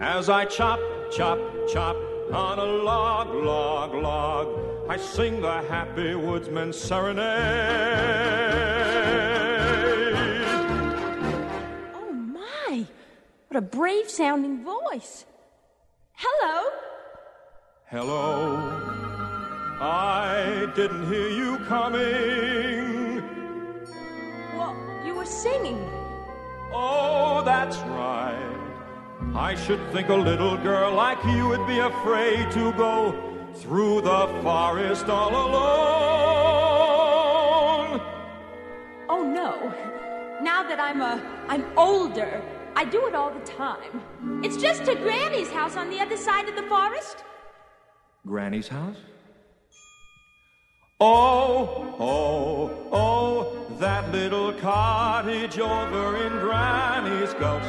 As I chop, chop, chop on a log, log, log, I sing the happy woodsman serenade. Oh, my. What a brave sounding voice. Hello. Hello, I didn't hear you coming. Well, you were singing. Oh, that's right. I should think a little girl like you would be afraid to go through the forest all alone. Oh, no. Now that I'm a I'm older, I do it all the time. It's just to Granny's house on the other side of the forest. Granny's house? Oh, oh, oh, that little cottage over in Granny's Gulch.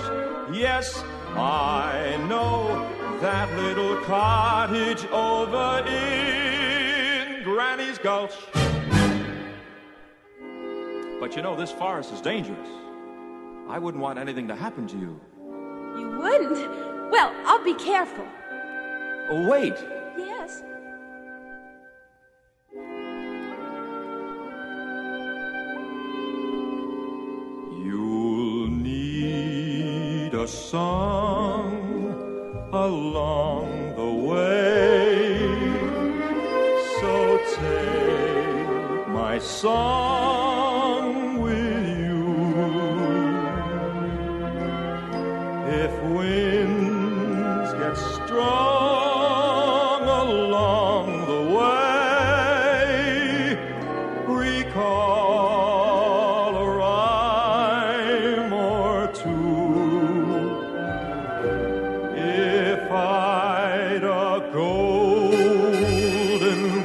Yes, I know that little cottage over in Granny's Gulch. But you know, this forest is dangerous. I wouldn't want anything to happen to you. You wouldn't? Well, I'll be careful. Oh, wait. Yes. A song along the way. So take my song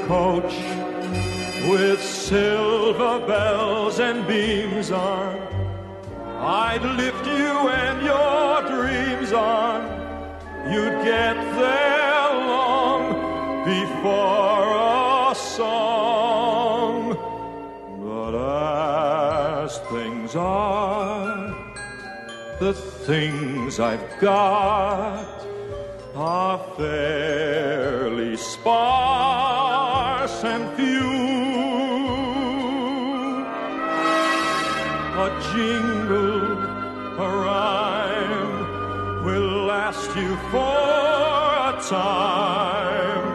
coach with silver bells and beams on, I'd lift you and your dreams on. You'd get there long before a song. But as things are, the things I've got are fairly sparse and few. A jingle, a rhyme will last you for a time.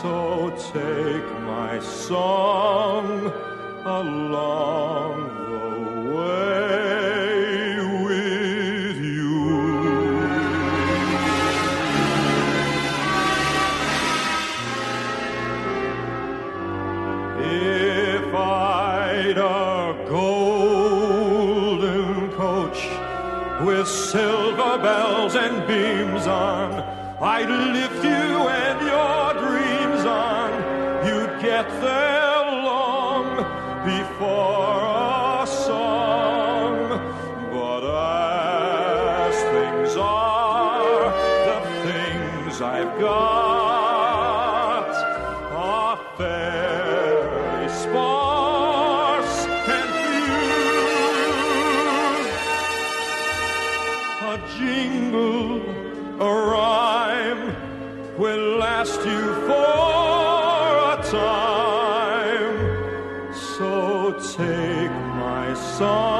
So take my song along the way with silver bells and beams on, I'd lift you and your dreams on. You'd get there long before a song. But as things are, the things I've got A jingle, a rhyme will last you for a time. So take my song